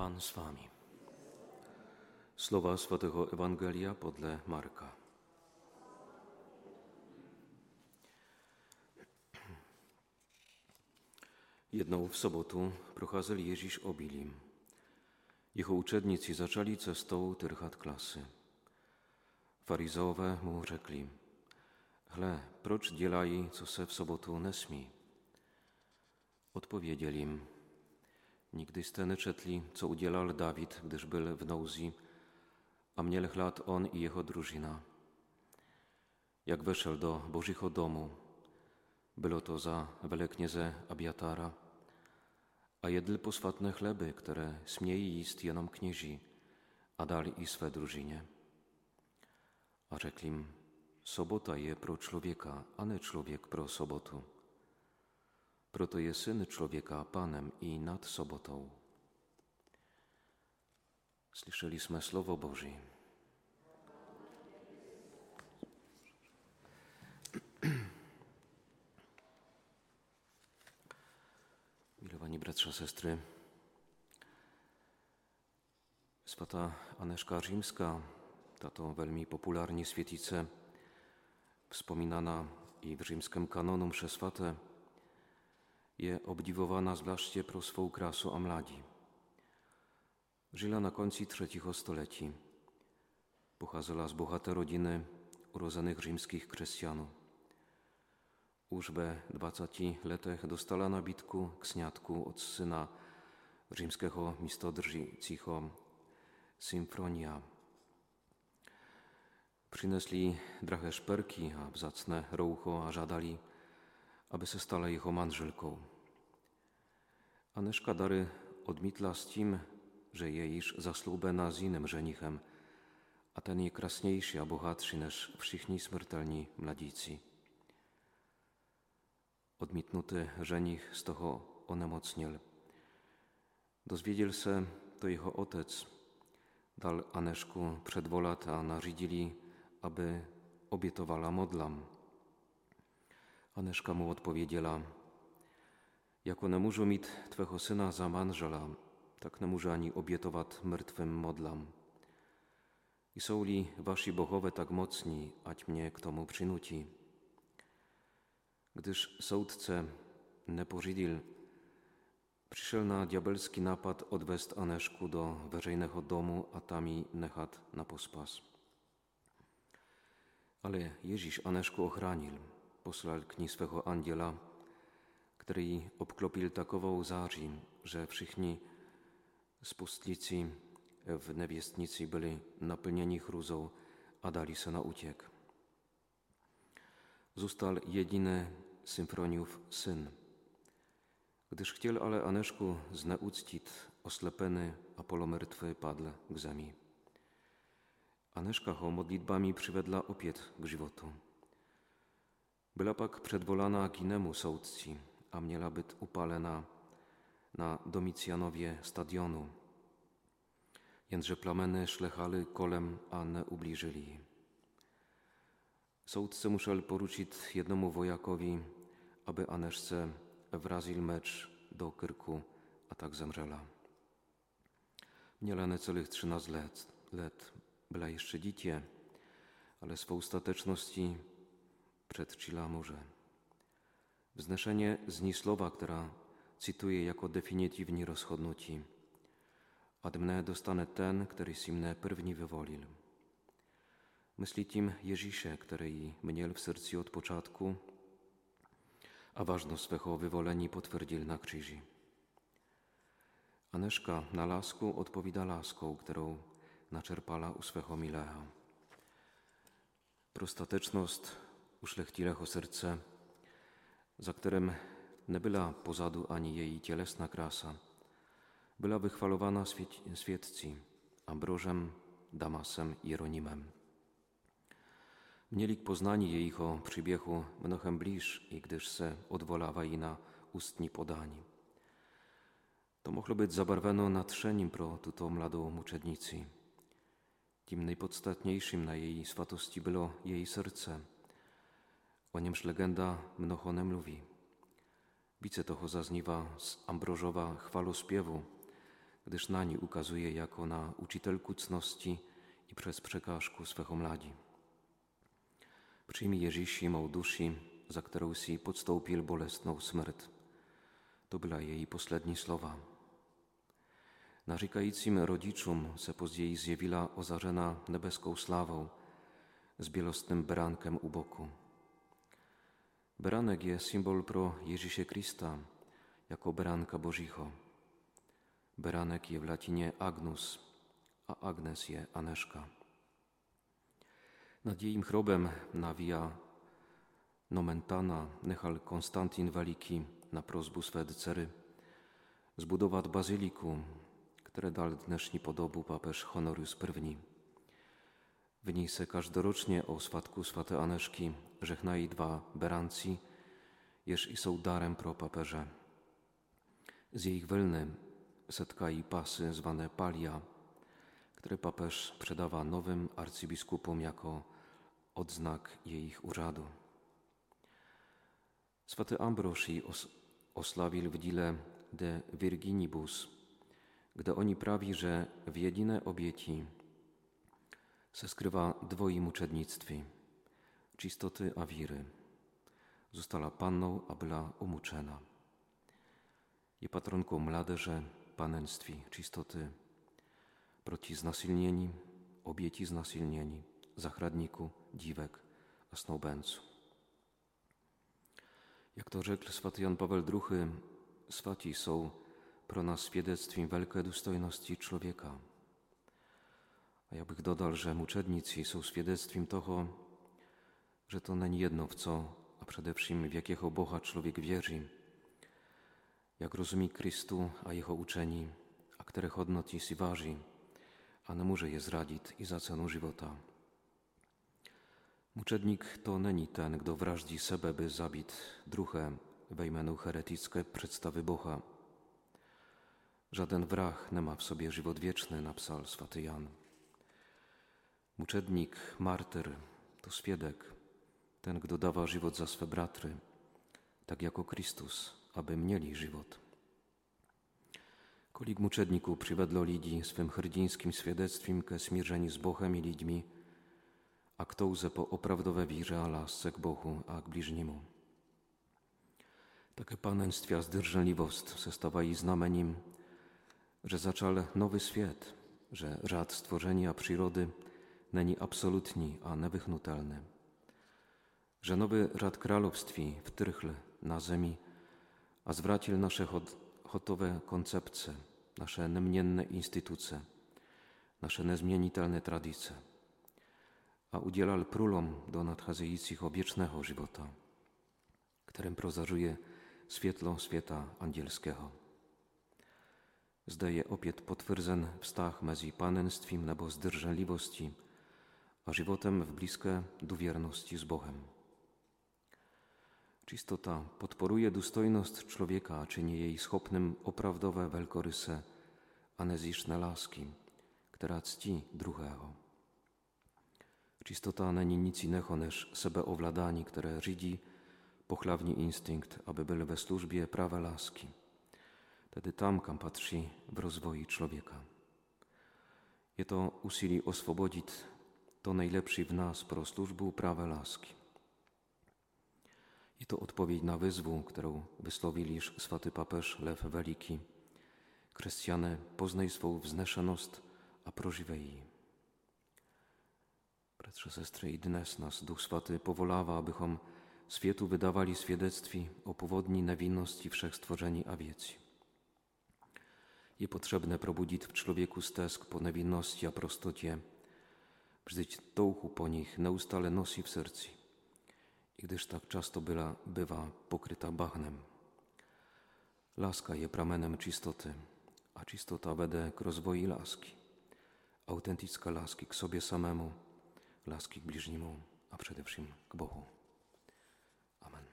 Pan z wami. Słowa Świętego Ewangelia podle Marka. Jedną w sobotu procházeli Ježíš obilím. Jeho učedníci zaczęli cestou trchat klasy. Faryzeowie mu řekli, hle, proč dělají, co se v sobotu nesmí? Odpowiedzieli im, nigdy steny czetli, co udzielał Dawid, gdyż był w Nouzji, a mnie lat on i jego drużyna. Jak weszedł do Bożego domu, było to za weleknieze Abiatara, a jedl poswatne chleby, które śmieli jest jenom knieži, a dali i swe drużynie. A řekli im, sobota je pro człowieka, a nie człowiek pro sobotu. Proto je Syn Człowieka Panem i nad sobotą. Słyszeliśmy Słowo Boże. Milowani bratrza, sestry, Swata Aneszka Rzymska, tato welmi popularnie świetice, wspominana i w rzymskim kanonu msze swate, je obdivována zvláště pro svou krásu a mládí. Žila na konci třetího století. Pocházela z bohaté rodiny urozených římských křesťanů. Už ve 20 letech dostala nabídku k sňatku od syna římského místodržícího Symfronia. Přinesli drahé šperky a vzácné roucho a žádali, aby se stala jeho manželkou. Aneszka Dary odmitla z tym, że je již zaslúbená z innym żenichem, a ten je krasniejszy a bohatszy niż wszyscy śmiertelni mladzicy. Odmitnuty żenich z toho onemocniel. Dozwiedział się to jego otec, dal Aneszku przedwolat, a narzedzili, aby obietowała modlam. Aneszka mu odpowiedziała, jako nie muszę mieć Twego syna za manżela, tak nie muszę ani obietować martwym modlam. I są li wasi bohowie tak mocni, ać mnie k tomu przynuci? Gdyż sołtce Nepożidil przyszedł na diabelski napad odwest Aneszku do wyżejnego domu, a tami nechat na pospas. Ale Jeziś Aneszku ochranił, poslal k ní angiela, który ji obklopil takową září, że wszyscy spustlici w niewiestnicy byli napełnieni chruzą, a dali się na uciek. Został jedyny Symfroniów syn. Gdyż chciał ale Aneszku zneuctić, oslepeny, a polomertwy padł k zemi. Aneszka ho modlitbami przywedła opiet k. Byla pak předvolána k a měla být upalena na Domicjanowie stadionu. Jędrze plameny szlechały kolem, a nie ubliżyli. Sołtce musiał poruczyć jednemu wojakowi, aby Aneszce wrazil mecz do kyrku, a tak zemrzela. Miała necelych 13 lat, let, była jeszcze dziecię, ale swą ostateczności przedczyla morze. Wznoszenie z niej słowa, która cytuje jako definitywnie rozchodnuci. Ad mne dostane ten, który si mne první wywolił. Myśli tym Ježiše, który mnie w sercu od początku, a ważność swego wywoleni potwierdził na krzyży. Aneszka na lasku odpowiada laską, którą naczerpala u swego milecha. Prostateczność uszlechtilého serce, za którym nie była pozadu ani jej cielesna krasa, była wychwalowana świecci Ambrożem, Damasem Jeronimem. Mieli poznani jej o przybiechu mnohem bliż i gdyż se odwolawa i na ustni podani. To mogło być zabarweno natrzeniem pro tuto mladą muczednicy. Tym najpodstatniejszym na jej swatości było jej serce – o niemż legenda mnohonem mówi. Wice toho zazniwa z Ambrożowa chwalospiewu, gdyż na ukazuje jako na učitelku cnosti i przez przekazku swego mladí. Przyjmij Ježíši mou duši, za kterou si podstoupil bolestnou smrt. To byla její poslední slova. Narzekajícím rodičům se později zjevila ozařena nebeskou slávou z bielostnym berankiem u boku. Beranek je symbol pro Ježíše Krista jako beranka Božího. Beranek je w latinie Agnus, a Agnes je Aneszka. Nad jej chrobem nawija Nomentana nechal Konstantin Weliki na prozbu swe dcery zbudować bazyliku, które dal dnešní podobu papież Honorius I. W niej se každorocznie o swatku swaty Aneszki żechnai dwa beranci, jeż i są darem pro papeże. Z jej wylny i pasy zwane palia, które papież przedawa nowym arcybiskupom jako odznak jej urzadu. Swaty Ambroż i os osławił w dile de Virginibus, gdy oni prawi, że w jedyne obieci se skrywa dwoi muczednictwi, czystoty a wiry. Została panną, a była umuczena. Je patronką mladeże, panenstwi, czystoty, proti znasilnieni, obieci znasilnieni, zachradniku, dziwek a snoubencu. Jak to rzekł swaty Jan Paweł II, swati są pro nas świadectwem wielkiej dostojności człowieka. A ja bych dodał, że muczednicy są świadectwem toho, że to nie jedno w co, a przede wszystkim w jakiego Boha człowiek wierzy, jak rozumie Chrystu, a Jego uczeni, a których hodnoty si waży, a nie może je zradzić i za cenę żywota. Muczednik to není ten, kdo vraždí sebe, by zabít druhé ve jménu heretickie przedstawy Boha. Żaden wrach nie ma w sobie żywot wieczny, napisał swaty Jan. Muczednik, martyr to świadek, ten, kto dawa żywot za swe bratry, tak jako Chrystus, aby mieli żywot. Kolik muczedniku przywedlo lidzi swym hrdzińskim świadectwem ke smierzeni z Bochem i lidźmi, a kto łze po oprawdowe wirze a lasce k Bohu, a k bliźniemu. Takie panenstwia zdrżenliwost se stawali znameniem, że zaczal nowy świat, że rad stworzenia przyrody neni absolutni, a newychnutelny. Że nowy rad królestwi wtrychl na ziemi, a zwracił nasze hotowe koncepcje, nasze niemnienne instytucje, nasze niezmienitelne tradycje a udzielal prulom do nadcházejících obiecznego żywota, którym prozażuje świetlo świata angielskiego. Zdaje opiet potwierdzen wstach mezi panenstwem nebo zdrżenliwości, a żywotem w bliskie duwierności z Bogiem. Czystota podporuje dostojność człowieka, czyni jej schopnym oprawdowe wielkoryse, aneziczne laski, która czci drugiego. Čistota není nic innego než sebeovládání, které řídí pochlawni instynkt, aby byl ve służbie prawa laski. Tedy tam, kam patrzy w rozwoju człowieka. Je to usili oswobodzić to najlepszy w nas pro służbu prawa laski. I to odpowiedź na wyzwu, którą wysłowili swaty papież Lew Weliki. Chrześcijanie, poznaj swą wzneszenost, a prożywej jej. Bratrze, sestry, i dnes nas Duch Swaty powolawa, abychom światu wydawali świadectwi o powodni nawinności wszechstworzeni awieci. Je potrzebne probudzić w człowieku stesk po nawinności a prostocie, brzdyć touchu po nich neustale nosi w sercu, i gdyż tak często była, bywa pokryta bachnem. Laska je pramenem czystoty, a czystota wede k rozwoju laski, autentycka laski k sobie samemu, laski k bliźniemu, a przede wszystkim k Bogu. Amen.